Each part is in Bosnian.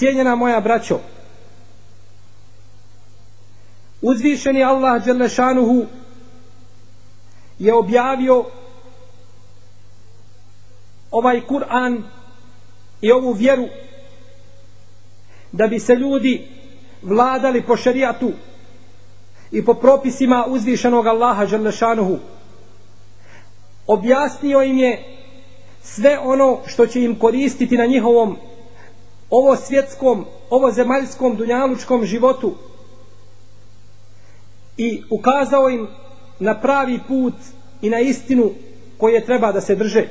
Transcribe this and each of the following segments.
Cijenjena moja braćo, uzvišeni Allah Đelešanuhu je objavio ovaj Kur'an i ovu vjeru da bi se ljudi vladali po šerijatu i po propisima uzvišenog Allaha Đelešanuhu objasnio im je sve ono što će im koristiti na njihovom ovo svjetskom, ovo zemaljskom, dunjalučkom životu i ukazao im na pravi put i na istinu koje treba da se drže.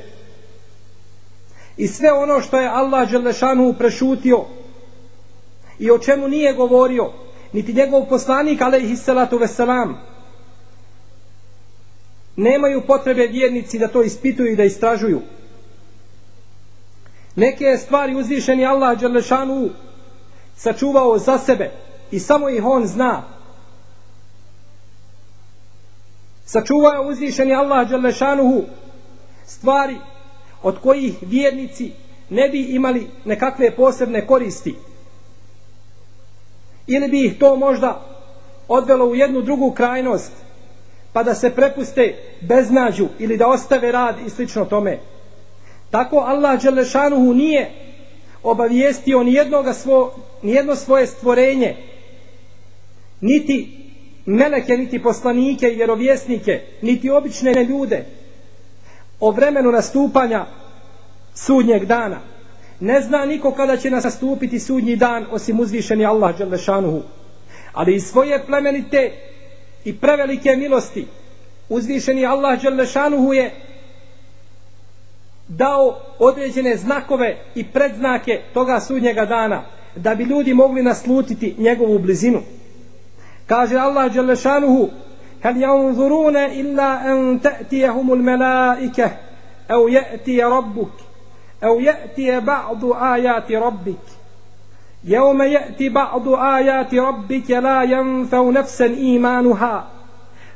I sve ono što je Allah Đelešanu prešutio i o čemu nije govorio, niti njegov poslanik, alaihissalatu veselam, nemaju potrebe vjernici da to ispituju i da istražuju. Neke stvari uzvišeni Allah Đerlešanu sačuvao za sebe i samo ih on zna. Sačuvao uzvišeni Allah Đelešanu stvari od kojih vjernici ne bi imali nekakve posebne koristi. Ili bi ih to možda odvelo u jednu drugu krajnost pa da se prepuste beznađu ili da ostave rad i slično tome. Tako Allah Đelešanuhu nije obavijestio ni, svo, ni jedno svoje stvorenje, niti meleke, niti poslanike i vjerovjesnike, niti obične ljude o vremenu nastupanja sudnjeg dana. Ne zna niko kada će nas nastupiti sudnji dan osim uzvišeni Allah Đelešanuhu. Ali iz svoje plemenite i prevelike milosti uzvišeni Allah Đelešanuhu je dao određene znakove i predznake toga sudnjega dana da bi ljudi mogli naslutiti njegovu blizinu kaže Allah Đelešanuhu hal janzurune illa en te'tijehumul melaike au je'tije rabbuk au je'tije ba'du ajati rabbik يوم يأتي بعض آيات ربك لا ينفع نفسا إيمانها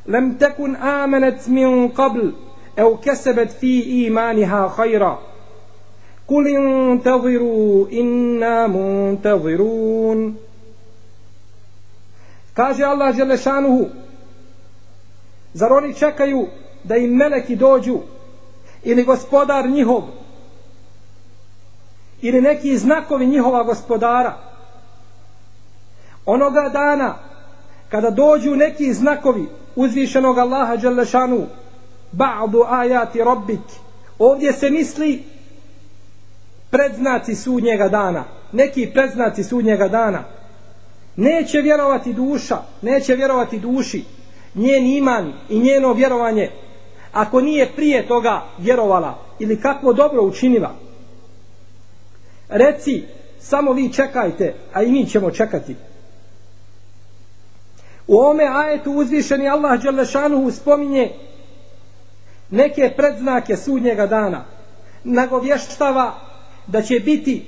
لم تكن آمنت من قبل أو كسبت fi إيمانها خيرا قل انتظروا inna muntazirun kaže Allah Želešanuhu zar oni čekaju da im meleki dođu ili gospodar njihov ili neki znakovi njihova gospodara? Onoga dana kada dođu neki znakovi uzvišenog Allaha Đelešanu ba'du ajati rabbik. Ovdje se misli predznaci sudnjega dana. Neki predznaci sudnjega dana. Neće vjerovati duša neće vjerovati duši. Njen iman i njeno vjerovanje ako nije prije toga vjerovala ili kakvo dobro učinila. Reci samo vi čekajte a i mi ćemo čekati. U ome ajetu uzvišeni Allah Đelešanuhu spominje neke predznake sudnjega dana nagovještava da će biti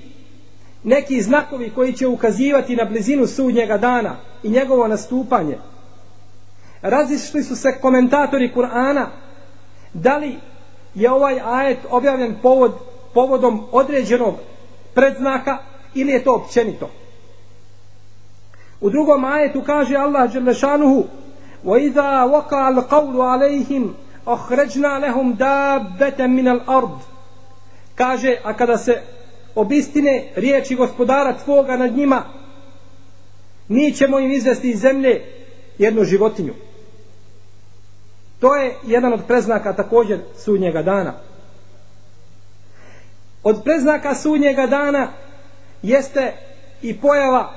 neki znakovi koji će ukazivati na blizinu sudnjega dana i njegovo nastupanje razišli su se komentatori Kur'ana da li je ovaj ajet objavljen povod, povodom određenog predznaka ili je to općenito u drugom ajetu kaže Allah Đelešanuhu وَإِذَا وَقَعَ الْقَوْلُ عَلَيْهِمْ ohređna lehum dabbete minel ard. Kaže a kada se obistine riječi gospodara tvoga nad njima mi ćemo im izvesti iz zemlje jednu životinju. To je jedan od preznaka također sudnjega dana. Od preznaka sudnjega dana jeste i pojava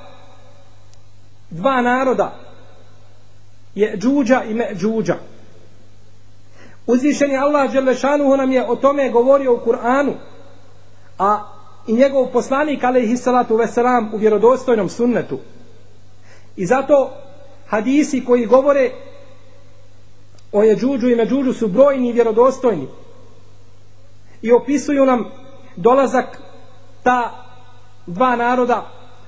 dva naroda. Je džuđa i me džuđa Uzvišeni Allah Đelešanuhu nam je o tome govorio u Kur'anu, a i njegov poslanik, alaihi salatu veselam, u vjerodostojnom sunnetu. I zato hadisi koji govore o Jeđuđu i Međuđu su brojni i vjerodostojni. I opisuju nam dolazak ta dva naroda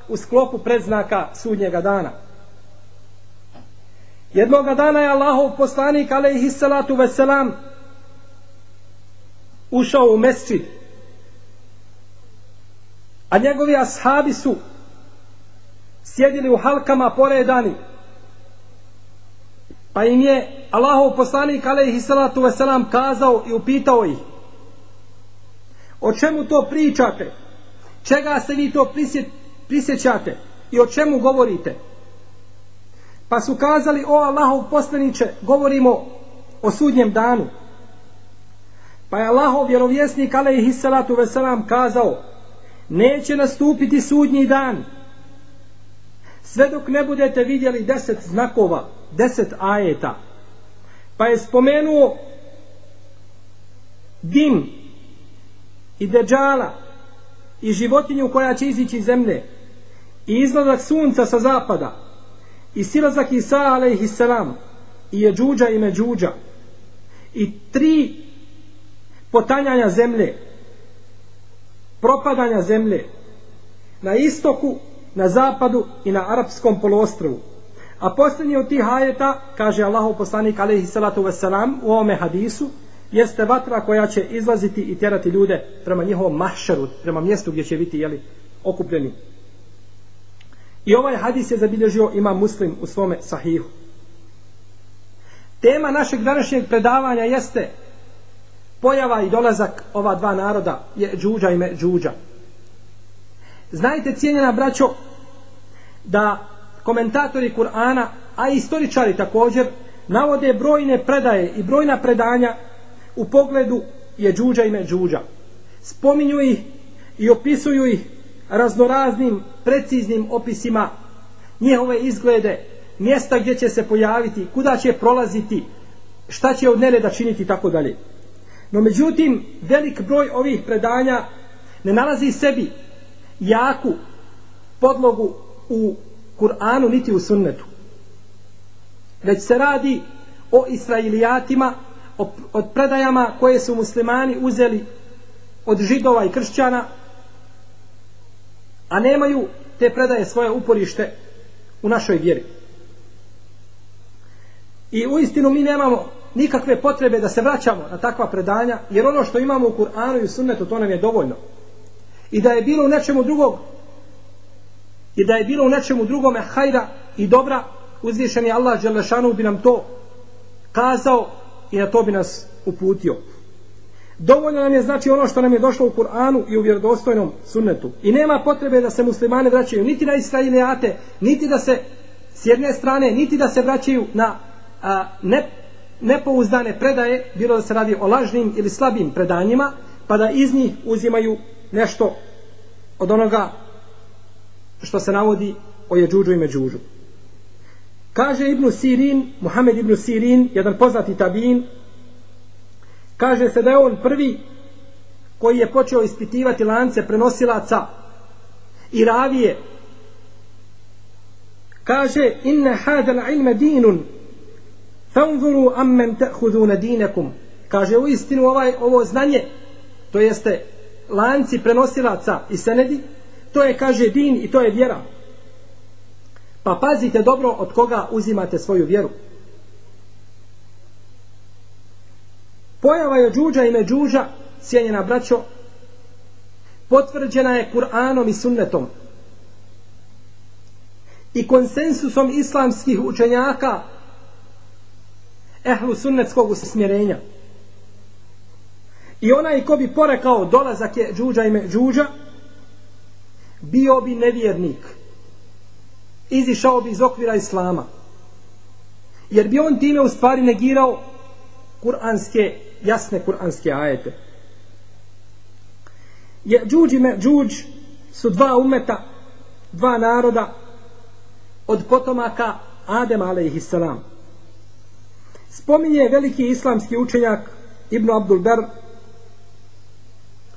u sklopu predznaka sudnjega dana. Jednoga dana je Allahov poslanik alaihi salatu veselam, ušao u mesdžid. A njegovi ashabi su sjedili u halkama poredani. Pa im je Allahov poslanik alaihi salatu veselam, kazao i upitao ih: O čemu to pričate? Čega se vi to prisjećate? I o čemu govorite? Pa su kazali, o Allahov poslaniće, govorimo o sudnjem danu. Pa je Allahov vjerovjesnik, alaihi salatu veselam, kazao, neće nastupiti sudnji dan, sve dok ne budete vidjeli deset znakova, deset ajeta. Pa je spomenuo dim i deđala i životinju koja će izići iz zemlje i izlazak sunca sa zapada i silazak Isa alaihi salam i Jeđuđa i međuđa i tri potanjanja zemlje propadanja zemlje na istoku, na zapadu i na arapskom polostrovu. A posljednji od tih ajeta, kaže Allahov poslanik alaihi salatu wasalam u ovome hadisu, jeste vatra koja će izlaziti i tjerati ljude prema njihovom mahšaru, prema mjestu gdje će biti jeli, okupljeni. I ovaj hadis je zabilježio ima muslim u svome sahihu. Tema našeg današnjeg predavanja jeste pojava i dolazak ova dva naroda, je džuđa i međuđa. Znajte, cijenjena braćo, da komentatori Kur'ana, a i istoričari također, navode brojne predaje i brojna predanja u pogledu je džuđa i međuđa. Spominju ih i opisuju ih raznoraznim, preciznim opisima njihove izglede, mjesta gdje će se pojaviti, kuda će prolaziti, šta će od nereda činiti i tako dalje. No međutim, velik broj ovih predanja ne nalazi sebi jaku podlogu u Kur'anu niti u sunnetu. Već se radi o Israilijatima, o, od predajama koje su muslimani uzeli od židova i kršćana, a nemaju te predaje svoje uporište u našoj vjeri. I u istinu mi nemamo nikakve potrebe da se vraćamo na takva predanja, jer ono što imamo u Kur'anu i u sunnetu, to nam je dovoljno. I da je bilo u nečemu drugog, i da je bilo u nečemu drugome hajda i dobra, uzvišeni Allah Đelešanu bi nam to kazao i na to bi nas uputio. Dovoljno nam je znači ono što nam je došlo u Kur'anu i u vjerodostojnom sunnetu. I nema potrebe da se muslimani vraćaju niti na israilijate, niti da se s jedne strane, niti da se vraćaju na a, ne, nepouzdane predaje, bilo da se radi o lažnim ili slabim predanjima, pa da iz njih uzimaju nešto od onoga što se navodi o Jeđuđu i Međuđu. Kaže Ibnu Sirin, Muhammed Ibnu Sirin, jedan poznati tabin, kaže se da je on prvi koji je počeo ispitivati lance prenosilaca i ravije. Kaže, inne hadal ilme dinun, fanzuru ammen te'huduna dinekum. Kaže, u istinu ovaj, ovo znanje, to jeste lanci prenosilaca i senedi, to je, kaže, din i to je vjera. Pa pazite dobro od koga uzimate svoju vjeru. Pojava je džuđa i međuđa, cijenjena braćo, potvrđena je Kur'anom i sunnetom i konsensusom islamskih učenjaka ehlu sunnetskog usmjerenja. I onaj ko bi porekao dolazak je džuđa i međuđa, bio bi nevjernik. Izišao bi iz okvira Islama. Jer bi on time u stvari negirao kuranske, jasne kuranske ajete. Je džuđ i međuđ su dva umeta, dva naroda od potomaka Adem a.s. Spominje veliki islamski učenjak Ibn Abdul Ber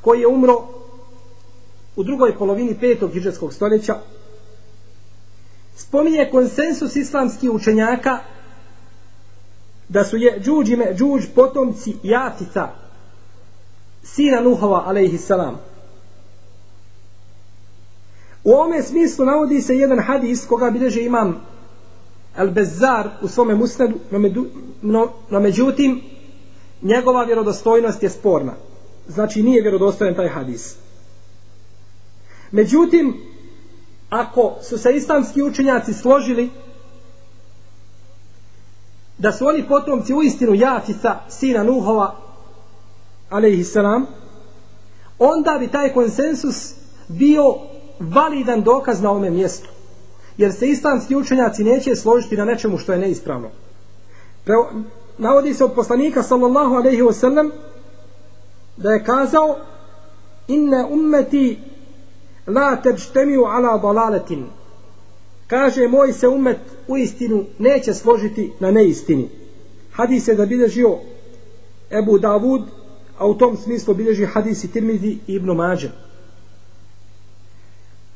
koji je umro u drugoj polovini petog hiđarskog stoljeća spominje konsensus islamskih učenjaka da su je džuđime džuđ potomci Jatica sina Nuhova alaihi salam. U ovome smislu navodi se jedan hadis koga bileže imam El Bezar u svome musnedu no, medu, no, no međutim njegova vjerodostojnost je sporna. Znači nije vjerodostojan taj hadis. Međutim, ako su se islamski učenjaci složili da su oni potomci u istinu Jafisa, sina Nuhova, alaihissalam, onda bi taj konsensus bio validan dokaz na ome mjestu. Jer se islamski učenjaci neće složiti na nečemu što je neispravno. Pre, navodi se od poslanika sallallahu alaihi wasallam da je kazao inne ummeti la tebštemiju ala dalaletin kaže moj se umet u istinu neće složiti na neistini. Hadis je da bilježio Ebu Davud a u tom smislu bilježi hadisi Tirmizi i Ibn Mađe.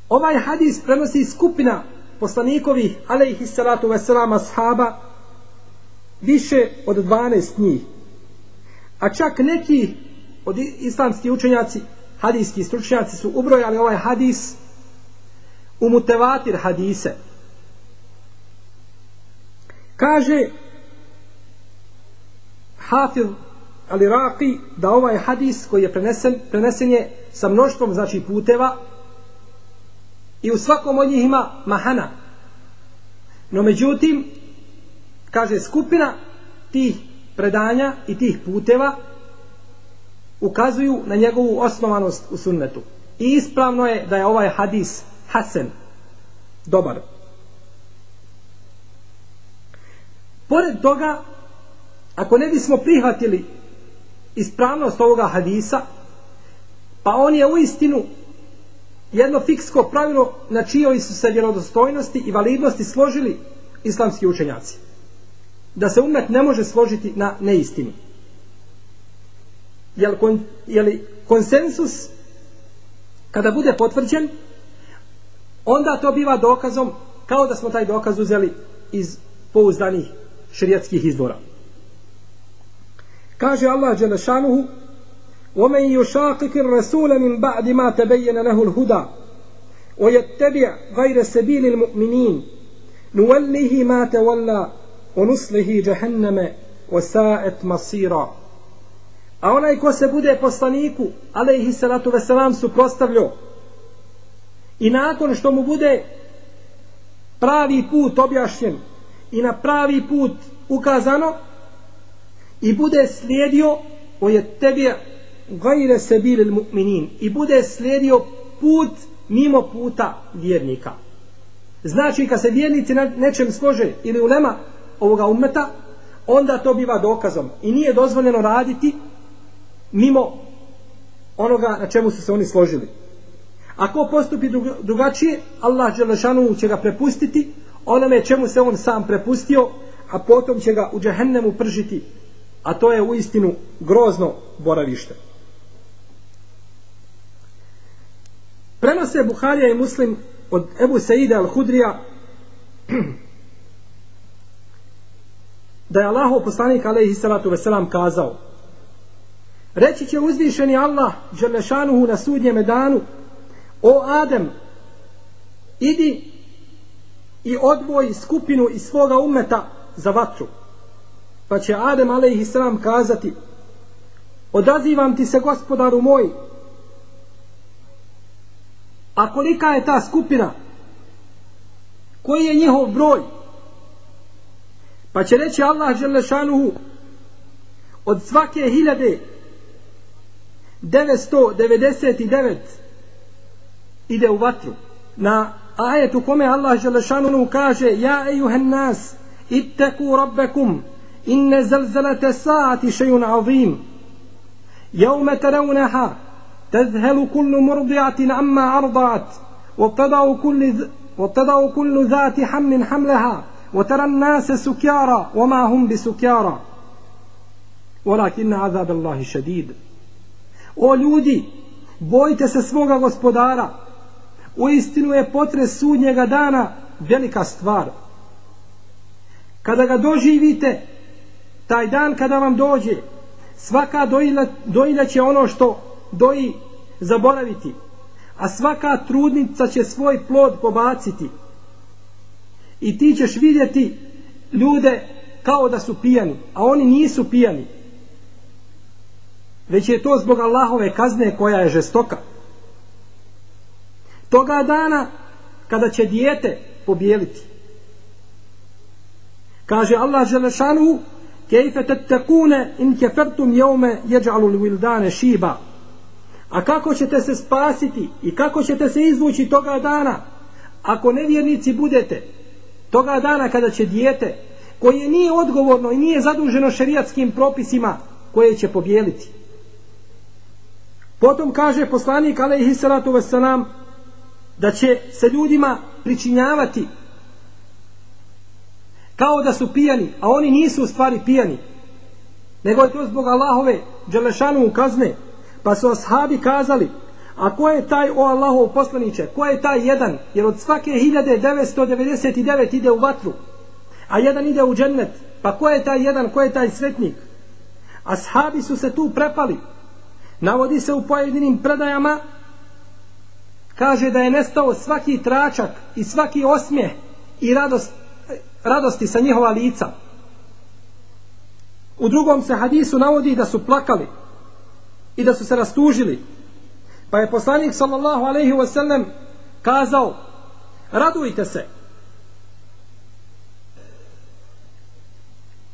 Ovaj hadis prenosi skupina poslanikovih alaihi salatu veselama, ashaba više od 12 njih. A čak neki od islamski učenjaci hadijski stručnjaci su ubrojali ovaj hadis u mutevatir hadise. Kaže Hafiz al-Iraqi da ovaj hadis koji je prenesen, prenesen je sa mnoštvom znači puteva i u svakom od njih ima mahana. No međutim, kaže skupina tih predanja i tih puteva ukazuju na njegovu osnovanost u sunnetu. I ispravno je da je ovaj hadis hasen, dobar. Pored toga, ako ne bismo prihvatili ispravnost ovoga hadisa, pa on je u istinu jedno fiksko pravilo na čijoj su se vjerodostojnosti i validnosti složili islamski učenjaci. Da se umet ne može složiti na neistinu jel, kon, jel konsensus kada bude potvrđen onda to biva dokazom kao da smo taj dokaz uzeli iz pouzdanih šerijatskih izvora kaže Allah Đelešanuhu ومن يشاقق الرسول من بعد ما تبين له الهدى ويتبع غير سبيل المؤمنين نوله ما تولى ونصله جهنم وساءت مصيرا A onaj ko se bude poslaniku, alaihi salatu veselam, suprostavljao i nakon što mu bude pravi put objašnjen i na pravi put ukazano i bude slijedio o je tebi gajre se bil mu'minin i bude slijedio put mimo puta vjernika. Znači, kad se vjernici na nečem slože ili ulema ovoga umeta, onda to biva dokazom. I nije dozvoljeno raditi mimo onoga na čemu su se oni složili. Ako postupi drugačije, Allah Đelešanu će ga prepustiti onome čemu se on sam prepustio, a potom će ga u džehennemu pržiti, a to je u istinu grozno boravište. Prenose Buharija i Muslim od Ebu Saida al-Hudrija da je Allahov poslanik alaihi salatu veselam kazao Reći će uzvišeni Allah Đelešanuhu na sudnjem danu O Adem idi i odvoji skupinu iz svoga umeta za vatru. Pa će Adem a.s. kazati Odazivam ti se gospodaru moj A kolika je ta skupina? Koji je njihov broj? Pa će reći Allah Želešanuhu od svake hiljade 999 ide u vatru. Na ajetu kome Allah Želešanu kaže Ja ejuhen nas itteku rabbekum inne zelzelete saati šejun azim jevme terauneha تذهل كل مرضعة عما أرضعت وتضع كل وتضع كل ذات حمل حملها وترى الناس سكارى وما هم بسكارى ولكن عذاب الله شديد O ljudi, bojite se svoga gospodara. U istinu je potres sudnjega dana velika stvar. Kada ga doživite, taj dan kada vam dođe, svaka dojila, dojila će ono što doji zaboraviti, a svaka trudnica će svoj plod pobaciti. I ti ćeš vidjeti ljude kao da su pijani, a oni nisu pijani već je to zbog Allahove kazne koja je žestoka. Toga dana kada će dijete pobijeliti. Kaže Allah Želešanu kejfe tettekune in kefertum jeume jeđalu wildane šiba. A kako ćete se spasiti i kako ćete se izvući toga dana ako nevjernici budete toga dana kada će dijete koje nije odgovorno i nije zaduženo šerijatskim propisima koje će pobijeliti. Potom kaže poslanik alaihi salatu wasalam da će se ljudima pričinjavati kao da su pijani, a oni nisu u stvari pijani, nego je to zbog Allahove Đelešanu kazne, pa su ashabi kazali, a ko je taj o Allahov poslaniće, ko je taj jedan, jer od svake 1999 ide u vatru, a jedan ide u džennet, pa ko je taj jedan, ko je taj svetnik? Ashabi su se tu prepali, navodi se u pojedinim predajama, kaže da je nestao svaki tračak i svaki osmijeh i radost radosti sa njihova lica. U drugom se hadisu navodi da su plakali i da su se rastužili. Pa je poslanik sallallahu alaihi wa sallam kazao radujte se.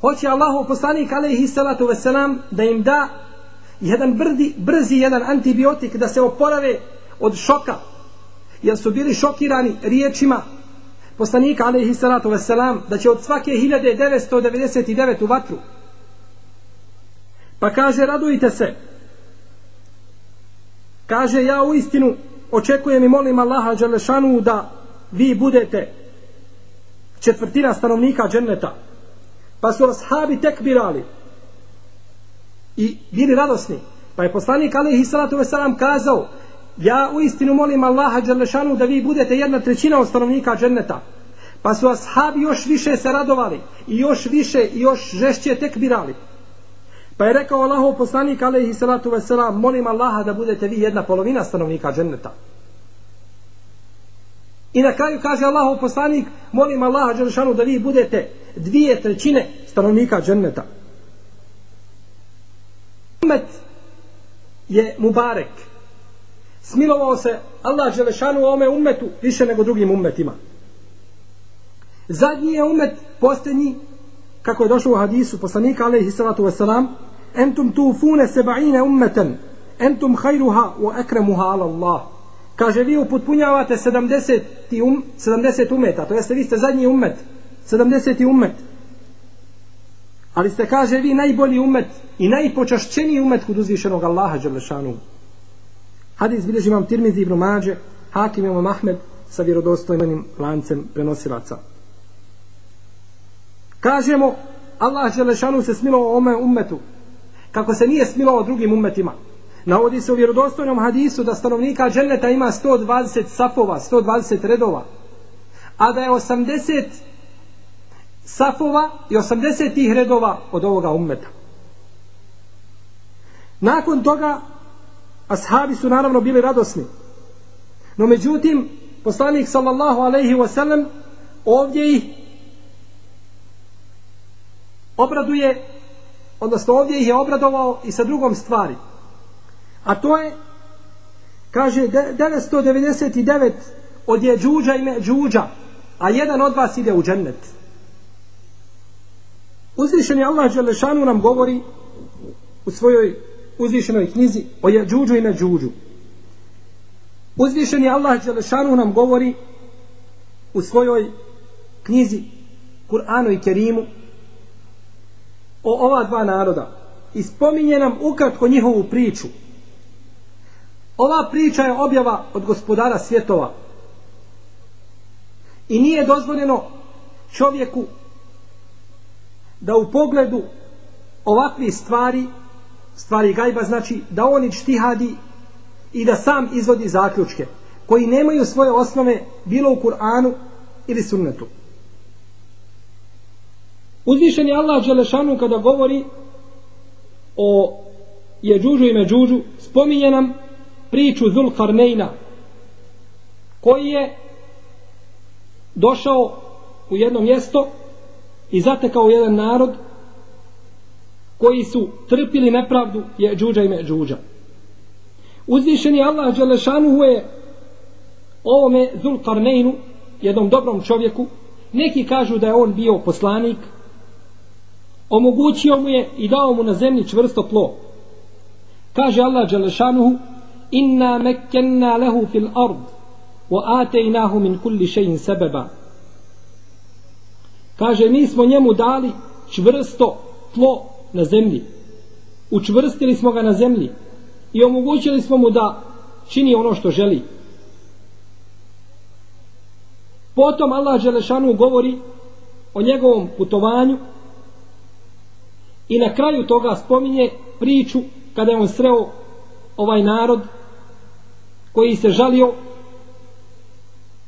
Hoće Allahu poslanik alaihi salatu wa sallam da im da jedan brdi, brzi jedan antibiotik da se oporave od šoka jer su bili šokirani riječima poslanika alaihi salatu wasalam da će od svake 1999 u vatru. Pa kaže radujte se. Kaže ja u istinu očekujem i molim Allaha Đalešanu da vi budete četvrtina stanovnika dženneta. Pa su ashabi tekbirali i bili radosni. Pa je poslanik alaihi salatu wasalam kazao ja u istinu molim Allaha Đalešanu da vi budete jedna trećina od stanovnika dženneta. Pa su ashabi još više se radovali i još više i još žešće tekbirali. Pa je rekao Allahov poslanik alaihi salatu wasalam molim Allaha da budete vi jedna polovina stanovnika dženneta. I na kraju kaže Allahov poslanik molim Allaha Đalešanu da vi budete dvije trećine stanovnika dženneta. Umet je Mubarek smilovao se Allah Želešanu u ome umetu više nego drugim umetima. Zadnji je umet posljednji, kako je došlo u hadisu poslanika alaihi salatu wasalam, entum tu fune seba'ine umeten, entum hajruha u ekremuha ala Allah. Kaže, vi upotpunjavate 70, um, 70 umeta, to jeste vi ste zadnji umet, 70 umet. Ali ste, kaže, vi najbolji umet i najpočašćeniji umet kod uzvišenog Allaha Đelešanu. Hadis bilježi imam Tirmizi ibn Mađe, Hakim imam Ahmed sa vjerodostojnim lancem prenosilaca. Kažemo, Allah Želešanu se smilao ome ummetu, kako se nije smilao drugim ummetima. Navodi se u vjerodostojnom hadisu da stanovnika dženeta ima 120 safova, 120 redova, a da je 80 safova i 80 tih redova od ovoga ummeta. Nakon toga ashabi su naravno bili radosni. No međutim, poslanik sallallahu alaihi wasallam ovdje ih obraduje, odnosno ovdje ih je obradovao i sa drugom stvari. A to je, kaže, 999 od je džuđa ime džuđa, a jedan od vas ide u džennet. Uzvišeni Allah Đelešanu nam govori u svojoj uzvišenoj knjizi o je i ne. Uzvišeni Allah Đelešanu nam govori u svojoj knjizi Kur'anu i Kerimu o ova dva naroda i spominje nam ukratko njihovu priču. Ova priča je objava od gospodara svjetova i nije dozvoljeno čovjeku da u pogledu ovakvih stvari stvari gajba znači da on štihadi i da sam izvodi zaključke koji nemaju svoje osnove bilo u Kur'anu ili sunnetu. Uzvišen je Allah Đelešanu kada govori o Jeđuđu i Međuđu, spominje nam priču Zulkarnejna koji je došao u jedno mjesto i zatekao jedan narod koji su trpili nepravdu je džuđa i međuđa. Uzvišeni Allah Đelešanu je ovome Zulkarneinu jednom dobrom čovjeku, neki kažu da je on bio poslanik, omogućio mu je i dao mu na zemlji čvrsto tlo. Kaže Allah Đelešanuhu, inna mekkenna lehu fil ard, wa atejnahu min kulli šein sebeba. Kaže, mi smo njemu dali čvrsto tlo na zemlji. Učvrstili smo ga na zemlji i omogućili smo mu da čini ono što želi. Potom Allah Želešanu govori o njegovom putovanju i na kraju toga spominje priču kada je on sreo ovaj narod koji se žalio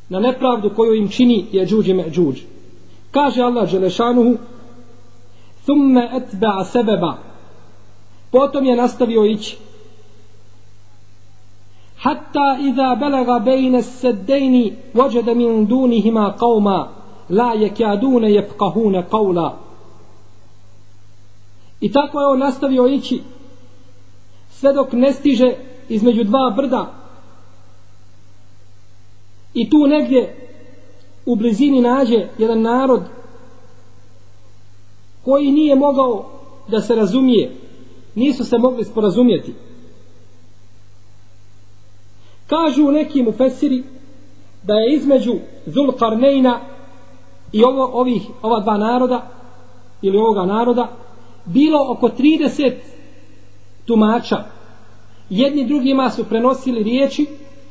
na nepravdu koju im čini je džuđi me džuđ. Kaže Allah Želešanuhu thumme etba'a sebeba. Potom je nastavio ići. Hatta iza belaga bejne seddejni vođede min dunihima qavma la jekjadune yafqahuna qavla. I tako je on nastavio ići sve dok ne stiže između dva brda. I tu negdje u blizini nađe jedan narod koji nije mogao da se razumije nisu se mogli sporazumjeti. Kažu neki mu fesiri da je između Zulkarnejna i ovo, ovih, ova dva naroda ili ovoga naroda bilo oko 30 tumača. Jedni drugima su prenosili riječi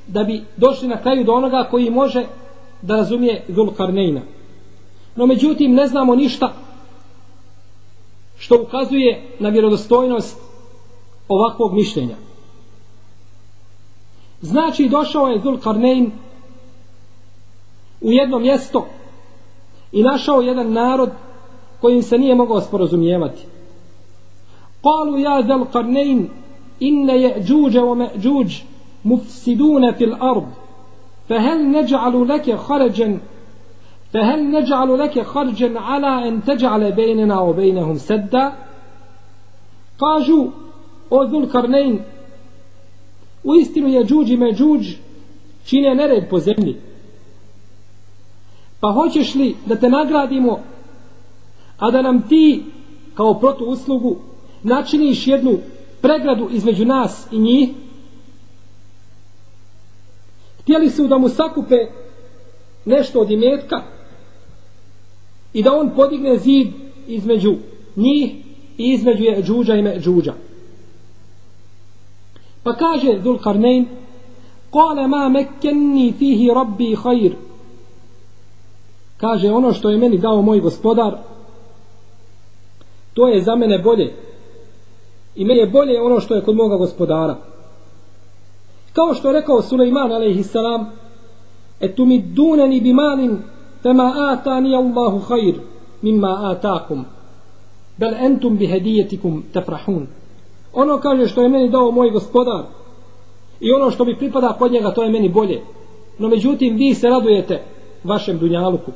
da bi došli na kraju do onoga koji može da razumije Zulkarnejna. No međutim ne znamo ništa što ukazuje na vjerodostojnost ovakvog mišljenja. Znači došao je Zul Karnein u jedno mjesto i našao jedan narod kojim se nije mogao sporozumijevati. Kalu ja Zul Karnein inne je džuđe o me džuđ mufsidune fil ard fehel neđalu leke haređen فهل نجعل لك خرجا على أن تجعل بيننا وبينهم سدا قاجوا o Dhul Karnein u istinu je džuđ i međuđ čine nered po zemlji pa hoćeš li da te nagradimo a da nam ti kao protu uslugu načiniš jednu pregradu između nas i njih htjeli su da mu sakupe nešto od imetka I da on podigne zid između njih i između je džuđa i međuđa. Pa kaže Dhul Karnein, Kale ma mekkenni fihi rabbi hajir. Kaže, ono što je meni dao moj gospodar, to je za mene bolje. I meni je bolje ono što je kod moga gospodara. Kao što je rekao Suleiman, alaihissalam, etu mi duneni bi malin فما آتاني الله خير مما آتاكم بل أنتم بهديتكم تفرحون ono kaže što je meni dao moj gospodar i ono što mi pripada kod njega to je meni bolje no međutim vi se radujete vašem dunjaluku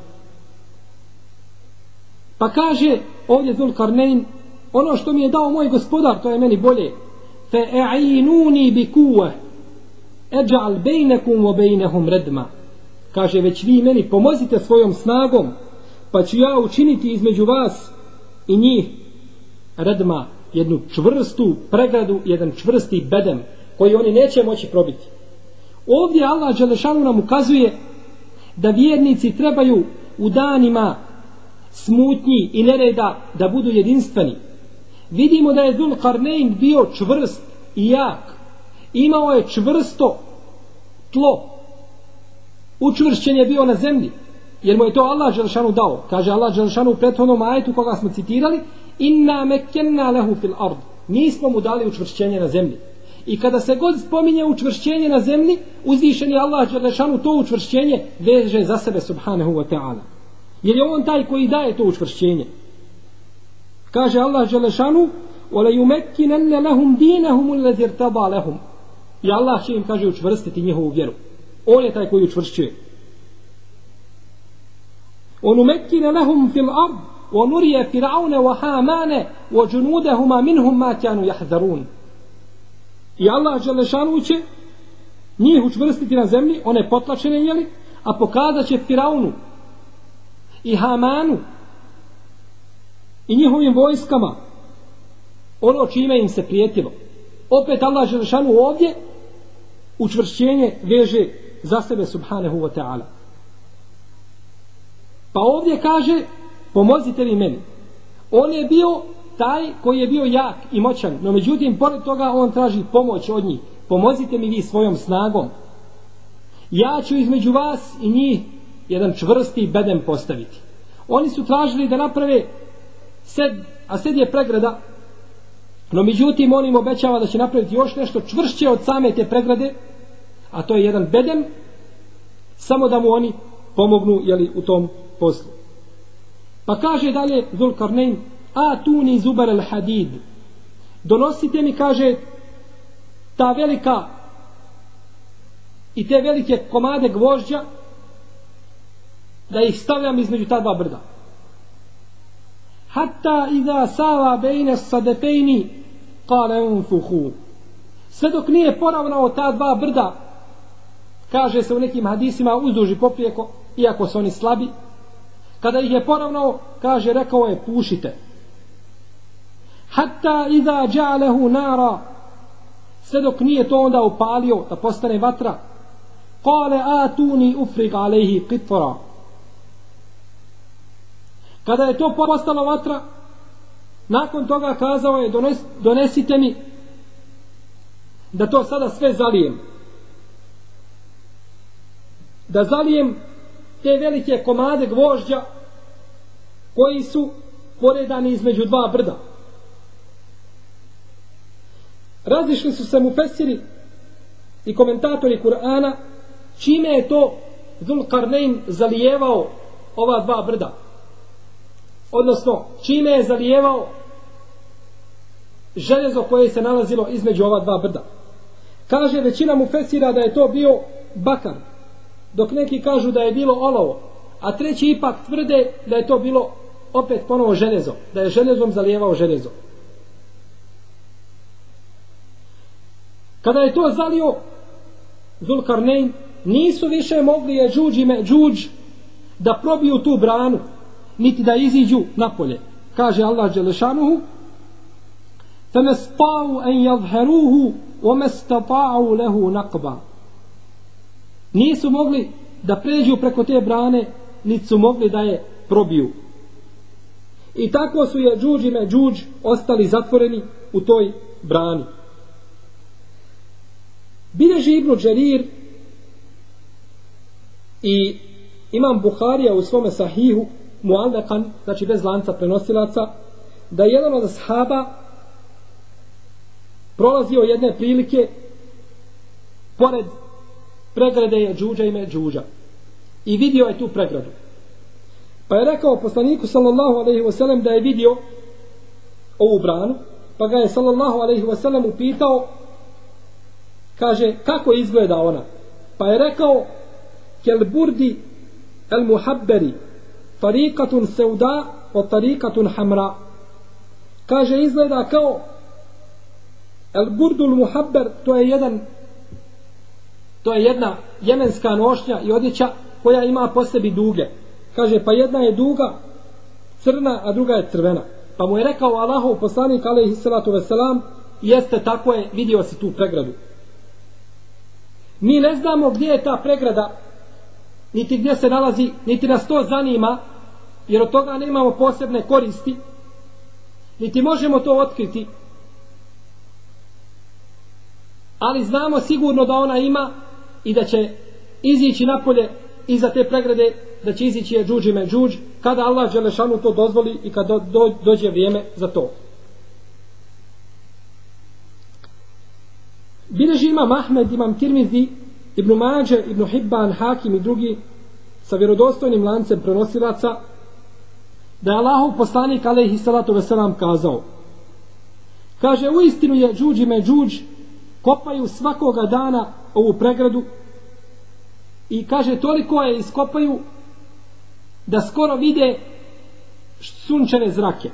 pa kaže ovdje Zul Karnein ono što mi je dao moj gospodar to je meni bolje fe e'inuni bi kuwe eđa'al bejnekum o bejnehum redma kaže već vi meni pomozite svojom snagom pa ću ja učiniti između vas i njih redma jednu čvrstu pregradu jedan čvrsti bedem koji oni neće moći probiti. Ovdje Allah Đelešanu nam ukazuje da vjernici trebaju u danima smutnji i nereda da budu jedinstveni. Vidimo da je Dul Karnein bio čvrst i jak. Imao je čvrsto tlo učvršćen je bio na zemlji jer mu je to Allah Đelšanu dao kaže Allah Đelšanu u prethodnom ajetu koga smo citirali inna mekkenna lehu fil ard mi smo mu dali učvršćenje na zemlji i kada se god spominje učvršćenje na zemlji uzvišeni Allah Đelšanu to učvršćenje veže za sebe subhanahu wa ta'ala jer je on taj koji daje to učvršćenje kaže Allah Đelšanu وَلَا يُمَكِّنَنَّ لَهُمْ دِينَهُمُ الَّذِي ارْتَضَى لَهُمْ i Allah će im kaže učvrstiti njihovu vjeru on je taj koji učvršćuje. On umekine lahum fil ard wa nurija firavne wa hamane wa džunudehuma minhum ma kjanu jahzarun. I Allah Želešanu će njih učvrstiti na zemlji one potlačene jeli a pokazat će Firaunu i Hamanu i njihovim vojskama ono čime im se prijetilo. Opet Allah Želešanu ovdje učvršćenje veže za sebe subhanahu wa ta'ala. Pa ovdje kaže pomozite vi meni. On je bio taj koji je bio jak i moćan, no međutim, pored toga on traži pomoć od njih. Pomozite mi vi svojom snagom. Ja ću između vas i njih jedan čvrsti bedem postaviti. Oni su tražili da naprave sed, a sed je pregrada, no međutim on im obećava da će napraviti još nešto čvršće od same te pregrade, a to je jedan bedem, samo da mu oni pomognu jeli, u tom poslu. Pa kaže dalje Zulkarnein, a tu ni zubar al hadid. Donosite mi, kaže, ta velika i te velike komade gvožđa da ih stavljam između ta dva brda. Hatta iza sava bejne sadefejni kale unfuhu. Sve dok nije poravnao ta dva brda, kaže se u nekim hadisima uzduži poprijeko, iako su oni slabi, kada ih je poravno, kaže, rekao je, pušite. Hatta iza džalehu nara, sve dok nije to onda upalio da postane vatra, kale atuni ufrig alehi kitvora. Kada je to postalo vatra, nakon toga kazao je, dones, donesite mi da to sada sve zalijem. Da zalijem te velike komade gvožđa koji su poredani između dva brda. Razišli su se mu fesiri i komentatori Kur'ana čime je to Zulkarnein zalijevao ova dva brda. Odnosno, čime je zalijevao željezo koje se nalazilo između ova dva brda. Kaže većina mu fesira da je to bio bakar, dok neki kažu da je bilo olovo, a treći ipak tvrde da je to bilo opet ponovo željezo, da je željezom zalijevao željezo. Kada je to zalio Zulkarnein, nisu više mogli je džuđime džuđ da probiju tu branu, niti da iziđu napolje. Kaže Allah Đelešanuhu, فَمَا سْپَاوُ أَنْ يَظْهَرُوهُ وَمَا سْتَطَاعُوا لَهُ نَقْبًا Nisu mogli da pređu preko te brane, niti su mogli da je probiju. I tako su je džuđ i međuđ ostali zatvoreni u toj brani. Bileži Ibnu Đerir i imam Buharija u svome sahihu muandakan, znači bez lanca prenosilaca, da je jedan od sahaba prolazio jedne prilike pored pregrade je džuđa ime džuđa i vidio je tu pregradu. Pa je rekao poslaniku sallallahu alaihi wasallam da je vidio ovu branu pa ga je sallallahu alaihi wasallam upitao kaže kako izgleda ona? Pa je rekao kel burdi el muhabberi tarikatun seuda o tarikatun hamra. Kaže izgleda kao El burdul muhabber to je jedan to je jedna jemenska nošnja i odjeća koja ima po sebi duge. Kaže pa jedna je duga crna, a druga je crvena. Pa mu je rekao Allahov poslanik alaihi salatu veselam, jeste tako je vidio si tu pregradu. Mi ne znamo gdje je ta pregrada niti gdje se nalazi, niti nas to zanima, jer od toga nemamo posebne koristi, niti možemo to otkriti, ali znamo sigurno da ona ima i da će izići napolje iza te pregrade da će izići je džuđi me džuđ kada Allah Đelešanu to dozvoli i kada do, do, dođe vrijeme za to. Bileži imam Ahmed, imam Tirmizi, Ibn Mađe, Ibn Hibban, Hakim i drugi sa vjerodostojnim lancem prenosilaca da je Allahov poslanik alaihi salatu veselam kazao kaže u istinu je džuđi me džuđ kopaju svakoga dana ovu pregradu i kaže toliko je iskopaju da skoro vide sunčeve zrake.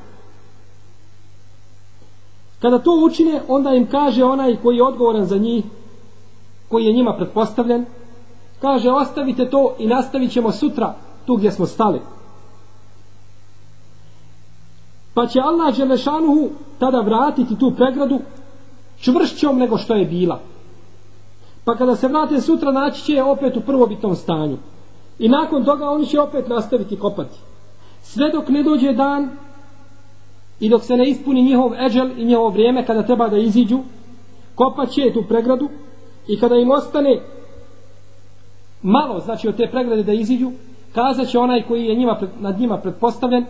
Kada to učine, onda im kaže onaj koji je odgovoran za njih, koji je njima pretpostavljen, kaže ostavite to i nastavit ćemo sutra tu gdje smo stali. Pa će Allah Želešanuhu tada vratiti tu pregradu čvršćom nego što je bila. Pa kada se vrate sutra naći će je opet u prvobitnom stanju. I nakon toga oni će opet nastaviti kopati. Sve dok ne dođe dan i dok se ne ispuni njihov eđel i njihovo vrijeme kada treba da iziđu, kopat će tu pregradu i kada im ostane malo, znači od te pregrade da iziđu, kazat će onaj koji je njima, nad njima pretpostavljen,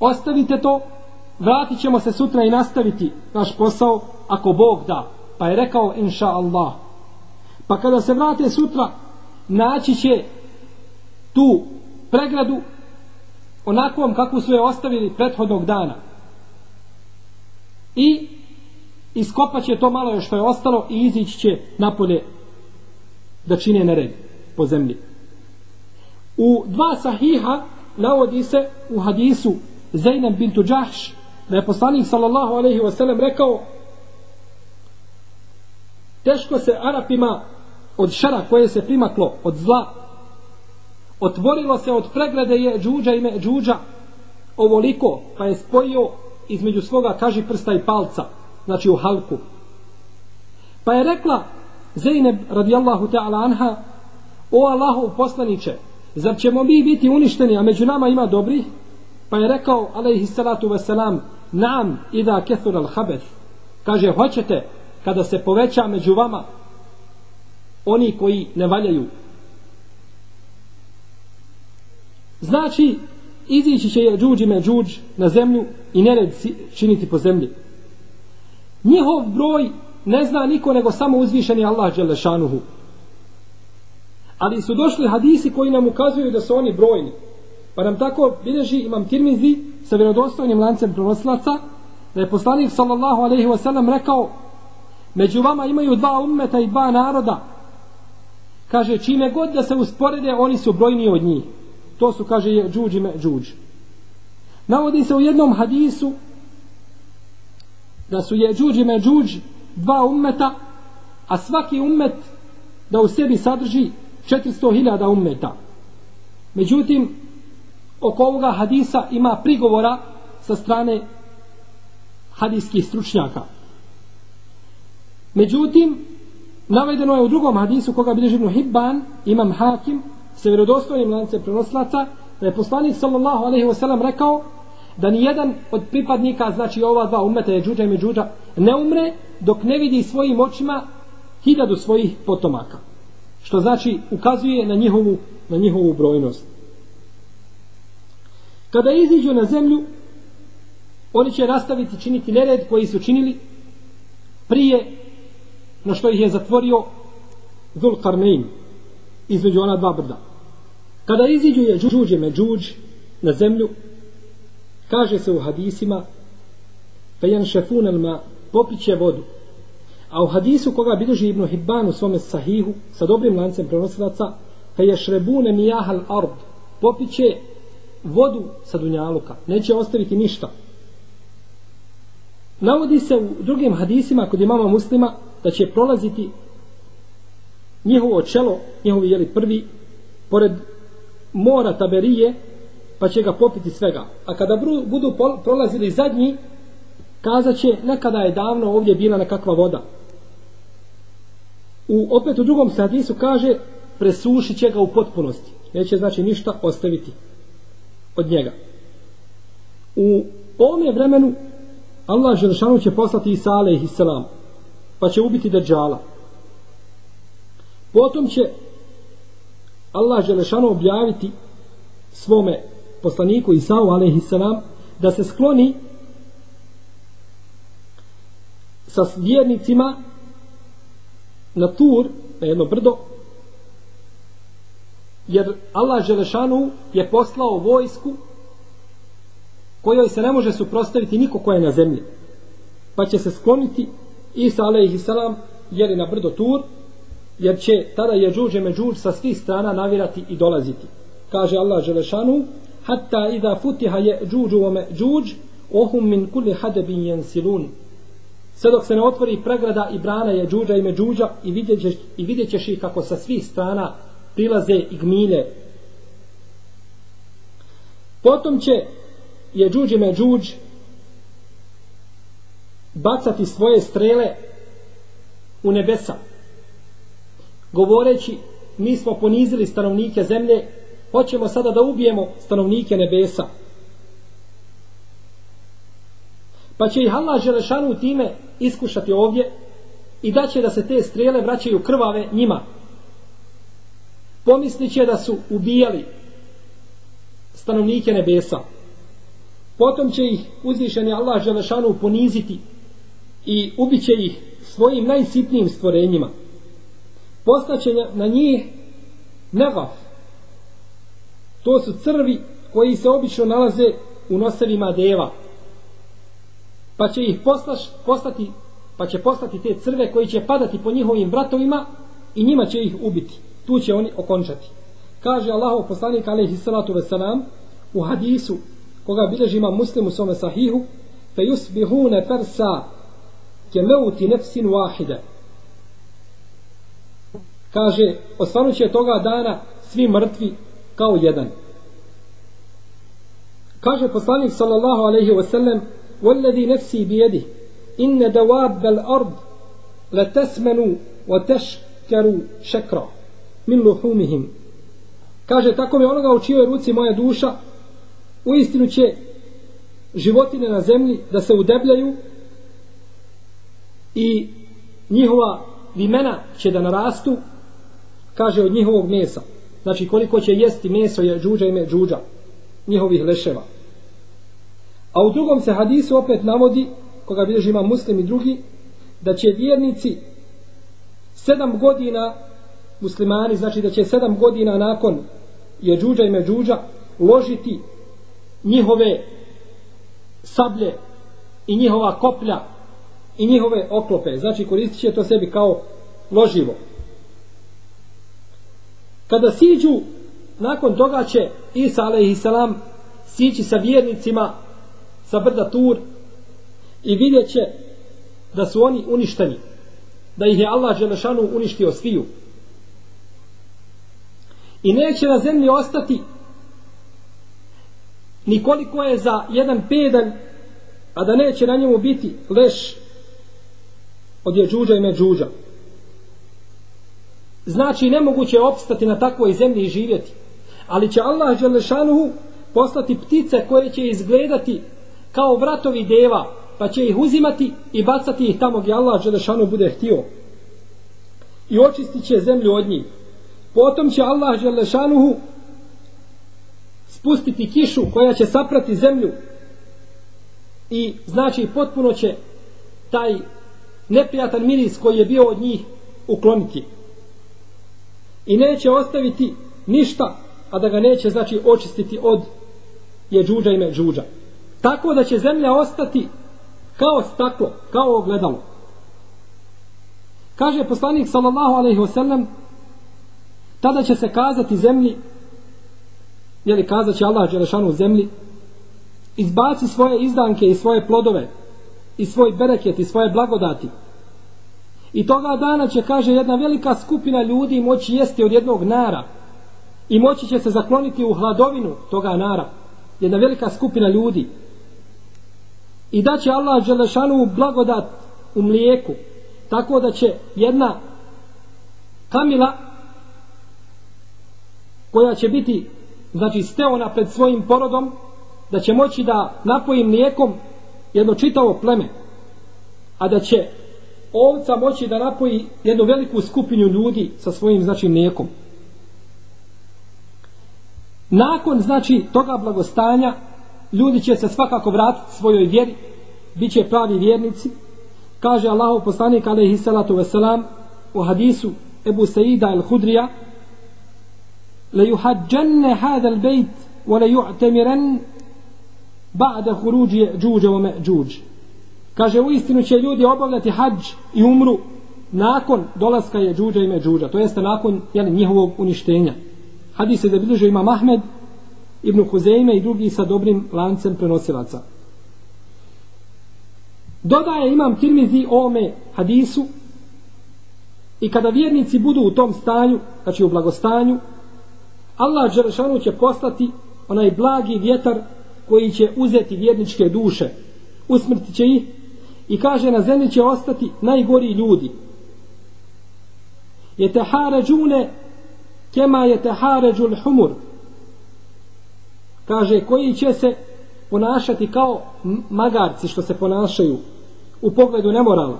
ostavite to, vratit ćemo se sutra i nastaviti naš posao, ako Bog da. Pa je rekao, inša Allah. Pa kada se vrate sutra, naći će tu pregradu onakvom kakvu su je ostavili prethodnog dana. I iskopat će to malo još što je ostalo i izići će napolje da čine nered po zemlji. U dva sahiha navodi se u hadisu Zainab bintu Đahš da je poslanik sallallahu alaihi wasallam rekao teško se Arapima od šara koje se primaklo od zla otvorilo se od pregrade je džuđa ime džuđa ovoliko pa je spojio između svoga kaži prsta i palca znači u halku. Pa je rekla Zeyneb radijallahu ta'ala anha o Allahu poslaniće zar ćemo mi biti uništeni a među nama ima dobri pa je rekao alaihi salatu wasalam nam ida kethur al habeth kaže hoćete kada se poveća među vama oni koji ne valjaju Znači, izići će je džuđ me džuđ na zemlju i nered činiti po zemlji. Njihov broj ne zna niko nego samo uzvišeni Allah Đelešanuhu. Ali su došli hadisi koji nam ukazuju da su oni brojni. Pa nam tako bileži imam tirmizi sa vjerodostojnim lancem prenosilaca da je poslanik sallallahu alaihi wasallam rekao među vama imaju dva ummeta i dva naroda kaže čime god da se usporede oni su brojni od njih To su, kaže, je džuđ ime. Navodi se u jednom hadisu da su je džuđ ime džuđ dva ummeta, a svaki ummet da u sebi sadrži 400.000 ummeta. Međutim, oko ovoga hadisa ima prigovora sa strane hadijskih stručnjaka. Međutim, navedeno je u drugom hadisu koga bilježi Ibn Hibban, imam Hakim, sa vjerodostojnim lancem prenoslaca da je poslanik sallallahu alaihi wa sallam rekao da ni jedan od pripadnika znači ova dva umeta je džuđa i međuđa ne umre dok ne vidi svojim očima hiljadu svojih potomaka. Što znači ukazuje na njihovu na njihovu brojnost. Kada iziđu na zemlju oni će nastaviti činiti nered koji su činili prije na što ih je zatvorio Zul Karnein između ona dva brda Kada iziđu je džuđe međuđ na zemlju, kaže se u hadisima, fejan jan šefunelma popiće vodu. A u hadisu koga bilježi Ibnu Hibban u svome sahihu, sa dobrim lancem prenosilaca, feje šrebune mijahal ard, popiće vodu sa dunjaluka, neće ostaviti ništa. Navodi se u drugim hadisima kod imama muslima da će prolaziti njihovo čelo, njihovi jeli prvi, pored mora taberije, pa će ga popiti svega. A kada budu prolazili zadnji, kazat će, nekada je davno ovdje bila nekakva voda. U, opet u drugom sadisu kaže, presušit će ga u potpunosti. Neće znači ništa ostaviti od njega. U ovome vremenu Allah Želšanu će poslati Isa alaihi salam, pa će ubiti Dajjala. Potom će Allah Želešanu objaviti svome poslaniku Isau alaihissalam da se skloni sa vjernicima na tur, na jedno brdo jer Allah Želešanu je poslao vojsku kojoj se ne može suprostaviti niko ko je na zemlji pa će se skloniti Isa alaihissalam jer na brdo tur jer će tada je džuđe međuđ sa svih strana navirati i dolaziti. Kaže Allah Želešanu, hatta idha futiha je džuđu ome džuđ, ohum min kulli hadebin jensilun. Sve dok se ne otvori pregrada i brana je džuđa i međuđa i vidjet, ćeš, i vidjet ćeš ih kako sa svih strana prilaze i gmilje. Potom će je džuđi me bacati svoje strele u nebesa. Govoreći mi smo ponizili stanovnike zemlje hoćemo sada da ubijemo stanovnike nebesa. Pa će ih Allah Želešanu time iskušati ovdje i da će da se te strele vraćaju krvave njima. Pomislit će da su ubijali stanovnike nebesa. Potom će ih uzvišeni Allah Želešanu poniziti i ubiće ih svojim najsitnijim stvorenjima. Postaće na njih negaf to su crvi koji se obično nalaze u nosevima deva. Pa će ih poslaš, postati pa će postati te crve koji će padati po njihovim vratovima i njima će ih ubiti. Tu će oni okončati. Kaže Allahov poslanik alaihi salatu wasalam u hadisu koga bilježi ima muslim u svome sahihu fe yusbihune persa ke meuti nefsin wahide kaže osvanut će toga dana svi mrtvi kao jedan kaže poslanik sallallahu alaihi wasallam والذي نفسي بيده إن دواب الأرض لتسمن وتشكر شكرا من لحومهم kaže tako mi onoga u čijoj ruci moja duša u istinu će životine na zemlji da se udebljaju i njihova vimena će da narastu kaže od njihovog mesa. Znači koliko će jesti meso je džuđa ime džuđa njihovih leševa. A u drugom se hadisu opet navodi koga bilježi ima muslim i drugi da će vjernici sedam godina muslimani znači da će sedam godina nakon je džuđa ime džuđa ložiti njihove sablje i njihova koplja i njihove oklope. Znači koristit će to sebi kao loživo. Kada siđu, nakon toga će Isa a.s. sići sa vjernicima sa brda Tur i vidjet će da su oni uništeni. Da ih je Allah Đelešanu uništio sviju. I neće na zemlji ostati nikoliko je za jedan pedalj a da neće na njemu biti leš od Jeđuđa i međuđa. Znači nemoguće je opstati na takvoj zemlji i živjeti. Ali će Allah Đelešanuhu poslati ptice koje će izgledati kao vratovi deva pa će ih uzimati i bacati ih tamo gdje Allah Đelešanu bude htio. I očistit će zemlju od njih. Potom će Allah Đelešanuhu spustiti kišu koja će saprati zemlju. I znači potpuno će taj neprijatan miris koji je bio od njih ukloniti. I neće ostaviti ništa a da ga neće znači očistiti od je džuđa ime džuđa tako da će zemlja ostati kao staklo, kao ogledalo. Kaže poslanik sallallahu alaihi wasallam tada će se kazati zemlji jeli kazat će Allah Đelešanu zemlji izbaci svoje izdanke i svoje plodove i svoj bereket i svoje blagodati. I toga dana će kaže jedna velika skupina ljudi moći jesti od jednog nara i moći će se zakloniti u hladovinu toga nara. Jedna velika skupina ljudi. I da će Allah Đelešanu blagodat u mlijeku tako da će jedna kamila koja će biti znači steona pred svojim porodom da će moći da napoji mlijekom jedno čitavo pleme, a da će ovca moći da napoji jednu veliku skupinju ljudi sa svojim, znači, mlijekom. Nakon, znači, toga blagostanja, ljudi će se svakako vratiti svojoj vjeri, bit će pravi vjernici. Kaže Allahov poslanik, alaihi salatu wasalam, u hadisu Ebu Saida el-Hudrija, le yuhadjanne hadal bejt, wa le yu'temiren ba'da huruđi džuđe ome džuđ. Kaže, u istinu će ljudi obavljati hađ i umru nakon dolaska je džuđa ime džuđa. To jeste nakon jel, njihovog uništenja. Hadis se zabilježio ima Mahmed, Ibn Huzeime i drugi sa dobrim lancem prenosilaca. Dodaje imam Tirmizi ome hadisu i kada vjernici budu u tom stanju, znači u blagostanju, Allah Đeršanu će poslati onaj blagi vjetar koji će uzeti vjerničke duše. Usmrti će ih i kaže na zemlji će ostati najgori ljudi. Je kema je humur. Kaže koji će se ponašati kao magarci što se ponašaju u pogledu nemorala.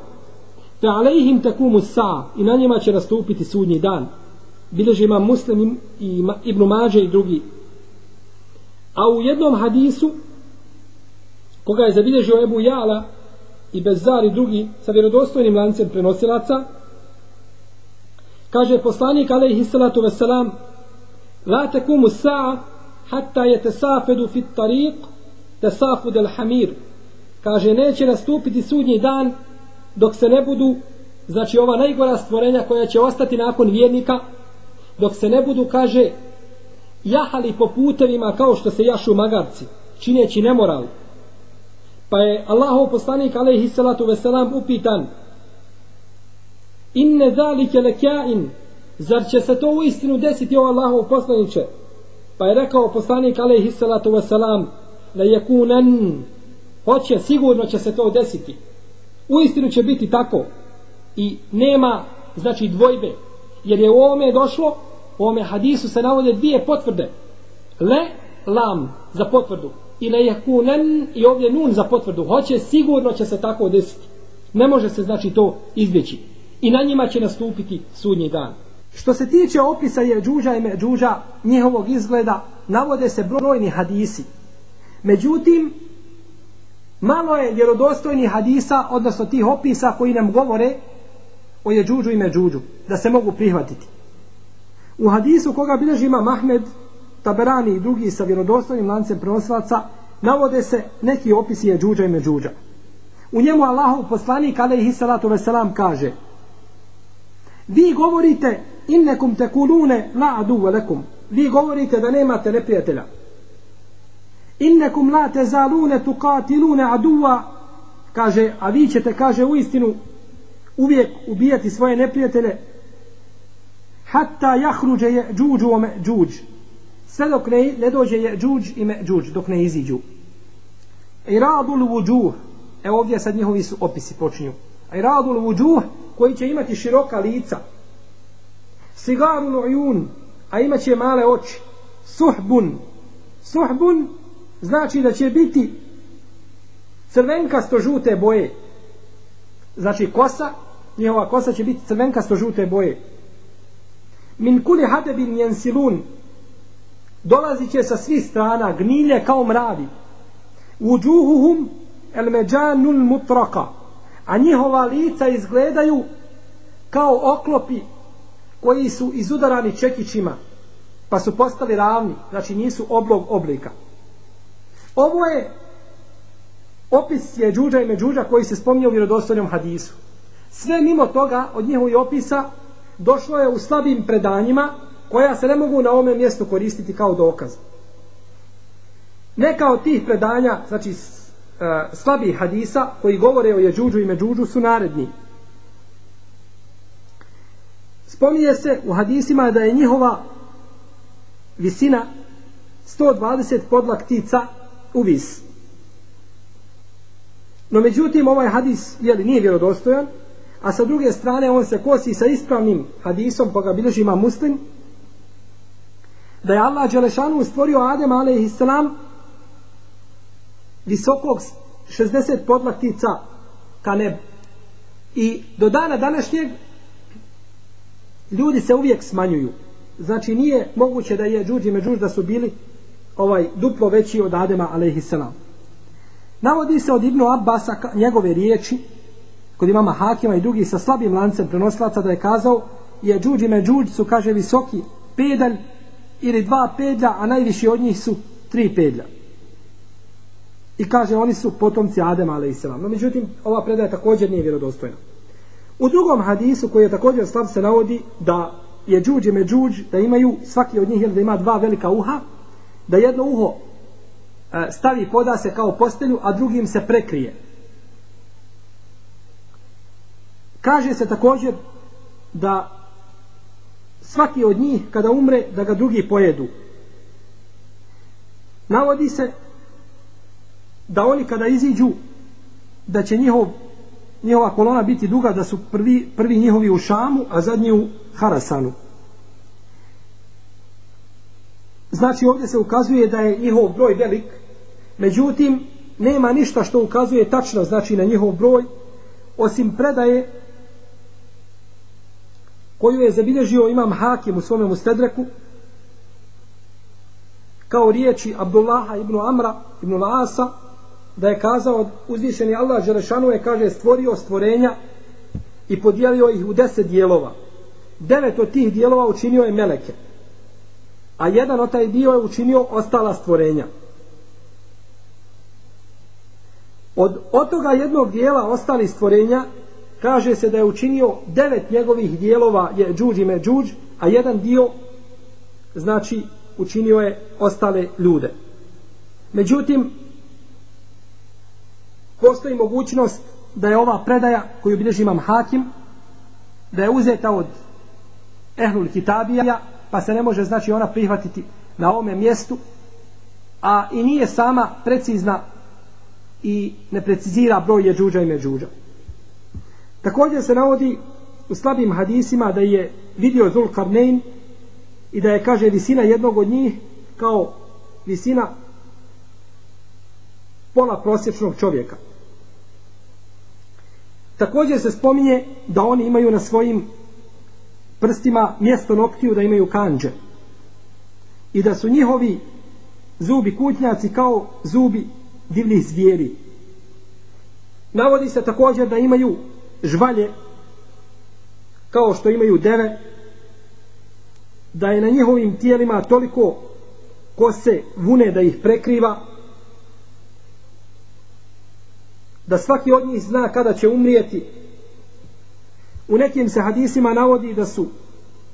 Fe alejhim takumu sa i na njima će nastupiti sudnji dan. Bileži ima muslim i Ibn Mađe i drugi. A u jednom hadisu koga je zabilježio Ebu Jala i Bezar i drugi sa vjerodostojnim lancem prenosilaca kaže poslanik alejhi salatu vesselam la tekumu sa'a hatta yatasafadu fi at-tariq tasafud al-hamir kaže neće nastupiti sudnji dan dok se ne budu znači ova najgora stvorenja koja će ostati nakon vjernika dok se ne budu kaže jahali po putevima kao što se jašu magarci čineći nemoral. Pa je Allahov poslanik alaihi salatu veselam upitan inne zalike lekain zar će se to u istinu desiti o Allahov poslaniče? Pa je rekao poslanik alaihi salatu veselam la jekunen hoće sigurno će se to desiti. U istinu će biti tako. I nema znači dvojbe jer je u ovome došlo u ome hadisu se navode dvije potvrde. Le lam za potvrdu. I le yakunan i ovdje nun za potvrdu. Hoće sigurno će se tako desiti. Ne može se znači to izbjeći. I na njima će nastupiti sudnji dan. Što se tiče opisa je džuđa i međuđa njihovog izgleda navode se brojni hadisi. Međutim malo je vjerodostojni hadisa odnosno tih opisa koji nam govore o jeđuđu i međuđu da se mogu prihvatiti u hadisu koga bilježi ima Mahmed Taberani i drugi sa vjerodostojnim lancem prenosilaca navode se neki opisi jeđuđa i međuđa. U njemu Allahov poslanik alaihi salatu veselam kaže vi govorite innekum tekulune la adu velekum. Vi govorite da nemate neprijatelja. Innekum la tezalune tukatilune aduva. Kaže, a vi ćete, kaže, u istinu uvijek ubijati svoje neprijatelje hatta jahruđe je džuđu o džuđ sve dok ne, ne dođe je džuđ i me džuđ dok ne iziđu. I vuđuh e ovdje sad njihovi su opisi počinju. I radul vuđuh koji će imati široka lica. Sigarul ujun a imaće male oči. Suhbun. Suhbun znači da će biti crvenkasto žute boje. Znači kosa njihova kosa će biti crvenkasto žute boje min kuli hadebin jensilun dolazi će sa svih strana gnilje kao mravi. Uđuhuhum el međanul mutraka a njihova lica izgledaju kao oklopi koji su izudarani čekićima pa su postali ravni znači nisu oblog oblika. Ovo je opis je džuđa i međuđa koji se spominje u vjerodostojnom hadisu. Sve mimo toga od njihovih opisa došlo je u slabim predanjima koja se ne mogu na ovome mjestu koristiti kao dokaz. Neka od tih predanja, znači e, slabih hadisa koji govore o jeđuđu i međuđu su naredni. Spominje se u hadisima da je njihova visina 120 podlaktica vis. No međutim, ovaj hadis jeli, nije vjerodostojan, a sa druge strane on se kosi sa ispravnim hadisom, pa koga bilježi ima muslim, da je Allah Đelešanu stvorio Adem a.s. visokog 60 podlaktica ka nebu. I do dana današnjeg ljudi se uvijek smanjuju. Znači nije moguće da je džuđi međuž da su bili ovaj duplo veći od Adema alejhiselam. Navodi se od Ibnu Abbasa njegove riječi kod imama Hakima i drugi sa slabim lancem prenoslaca da je kazao je džuđ i međuđ su kaže visoki pedalj ili dva pedlja a najviši od njih su tri pedlja i kaže oni su potomci Adema alejhiselam. No međutim ova predaja također nije vjerodostojna. U drugom hadisu koji je također slab se navodi da je džuđ i međuđ, da imaju svaki od njih da ima dva velika uha da jedno uho e, stavi poda se kao postelju, a drugim se prekrije. Kaže se također da svaki od njih kada umre da ga drugi pojedu. Navodi se da oni kada iziđu da će njihov njihova kolona biti duga da su prvi, prvi njihovi u Šamu a zadnji u Harasanu. Znači ovdje se ukazuje da je njihov broj velik međutim nema ništa što ukazuje tačno znači na njihov broj osim predaje koju je zabilježio imam Hakim u svome mustedreku kao riječi Abdullaha ibn Amra ibn Laasa da je kazao uzvišeni Allah Želešanu je kaže stvorio stvorenja i podijelio ih u deset dijelova. Devet od tih dijelova učinio je meleke a jedan od taj dio je učinio ostala stvorenja. Od, od toga jednog dijela ostali stvorenja kaže se da je učinio devet njegovih dijelova je džuđ i međuđ, a jedan dio znači učinio je ostale ljude. Međutim, postoji mogućnost da je ova predaja koju bilježi imam Hakim, da je uzeta od Ehlul Kitabija, pa se ne može znači ona prihvatiti na ovome mjestu, a i nije sama precizna i ne precizira broj je džuđa i međuđa. Također se navodi u slabim hadisima da je vidio Zulkarnein i da je, kaže, visina jednog od njih kao visina pola prosječnog čovjeka. Također se spominje da oni imaju na svojim prstima mjesto noktiju da imaju kanđe i da su njihovi zubi kutnjaci kao zubi divnih zvijeri. Navodi se također da imaju žvalje kao što imaju deve da je na njihovim tijelima toliko kose vune da ih prekriva da svaki od njih zna kada će umrijeti. U nekim se hadisima navodi da su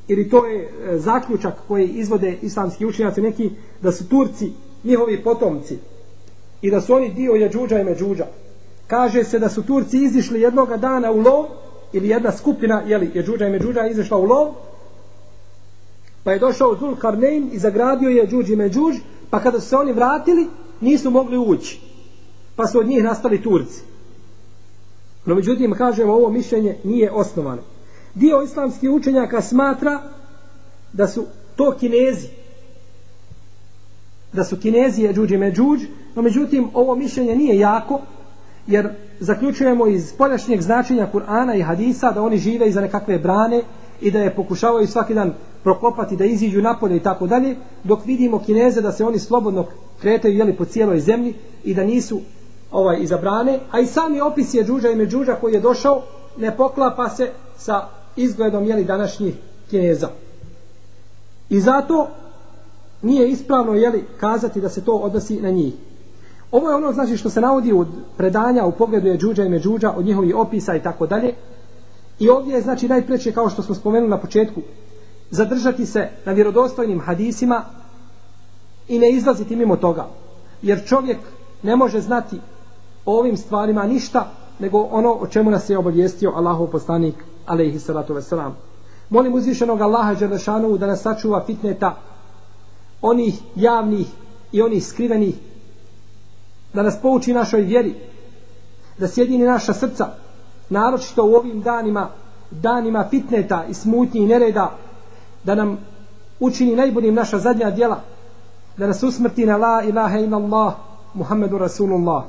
ili to je e, zaključak koji izvode islamski učenjaci neki da su Turci njihovi potomci i da su oni dio Jađuđa i Međuđa kaže se da su Turci izišli jednog dana u lov ili jedna skupina, jeli, je Džuđa i Međuđa izišla u lov pa je došao Zul Karnein i zagradio je Đuđ i Međuđ pa kada su se oni vratili nisu mogli ući pa su od njih nastali Turci. No međutim kažemo ovo mišljenje nije osnovano. Dio islamskih učenjaka smatra da su to kinezi. Da su kinezi je Đuđ i Međuđ no međutim ovo mišljenje nije jako jer zaključujemo iz poljašnjeg značenja Kur'ana i hadisa da oni žive iza nekakve brane i da je pokušavaju svaki dan prokopati da iziđu napolje i tako dalje, dok vidimo kineze da se oni slobodno kretaju jeli, po cijeloj zemlji i da nisu ovaj izabrane, a i sami opis je džuđa i međuđa koji je došao ne poklapa se sa izgledom jeli, današnjih kineza. I zato nije ispravno jeli, kazati da se to odnosi na njih. Ovo je ono znači što se navodi od predanja u pogledu je džuđa i međuđa, od njihovih opisa i tako dalje. I ovdje je znači najpreće kao što smo spomenuli na početku zadržati se na vjerodostojnim hadisima i ne izlaziti mimo toga. Jer čovjek ne može znati o ovim stvarima ništa nego ono o čemu nas je obavijestio Allahov poslanik alejhi salatu vesselam. Molim uzvišenog Allaha dželle da nas sačuva fitneta onih javnih i onih skrivenih da nas pouči našoj vjeri, da sjedini naša srca, naročito u ovim danima, danima fitneta i smutnji i nereda, da nam učini najboljim naša zadnja djela, da nas usmrti na la ilaha illallah, Allah, Muhammedu Rasulullah.